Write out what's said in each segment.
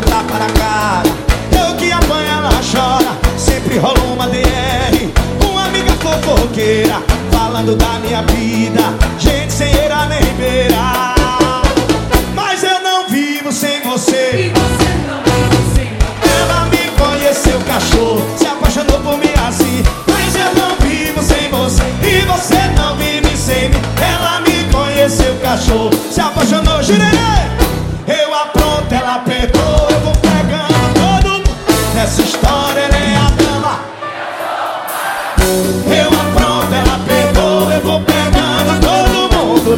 levo tapa na cara. Eu que apanho, ela chora. Sempre rola uma DR. Uma amiga fofoqueira falando da minha vida. Gente sem eira nem beira. Mas eu não vivo sem você. E você não vive sem Ela me conheceu, cachorro, se apaixonou por mim assim. Mas eu não vivo sem você e você não vive sem mim. Ela me conheceu, cachorro, se apaixonou,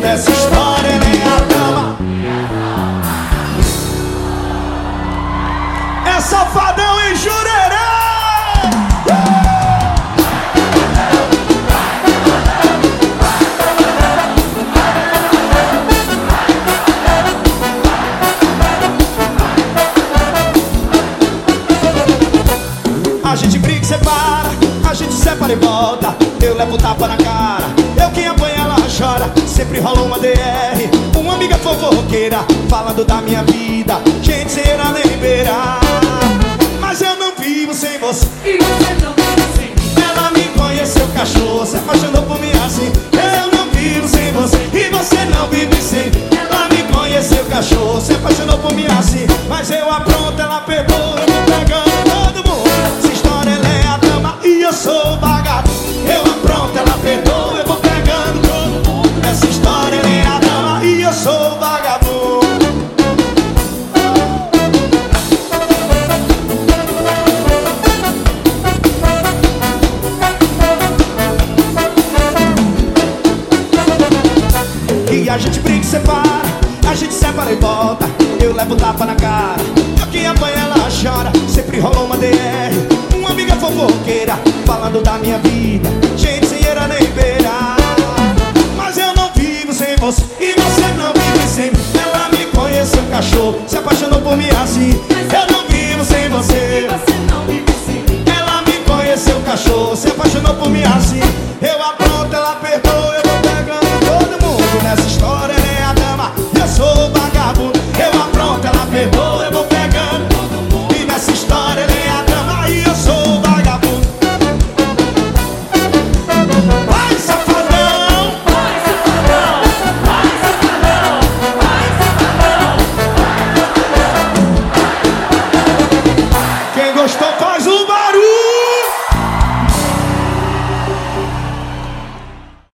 Nessa história é a dama. É safadão e jurerê! A gente briga e separa, a gente separa e volta. Eu levo tapa na cara, eu quem apanha ela chora. Sempre rola uma DR, uma amiga fofoqueira falando da minha vida. Gente sem era nem beira, mas eu não vivo sem você. E você não a gente briga e separa, a gente separa e volta. Eu levo tapa na cara, eu que apanha ela chora. Sempre rolou uma DR, uma amiga fofoqueira falando da minha vida. Gente sem era nem beira, mas eu não vivo sem você e você não vive sem mim. Ela me conheceu, cachorro, se apaixonou por mim assim. Eu não Stop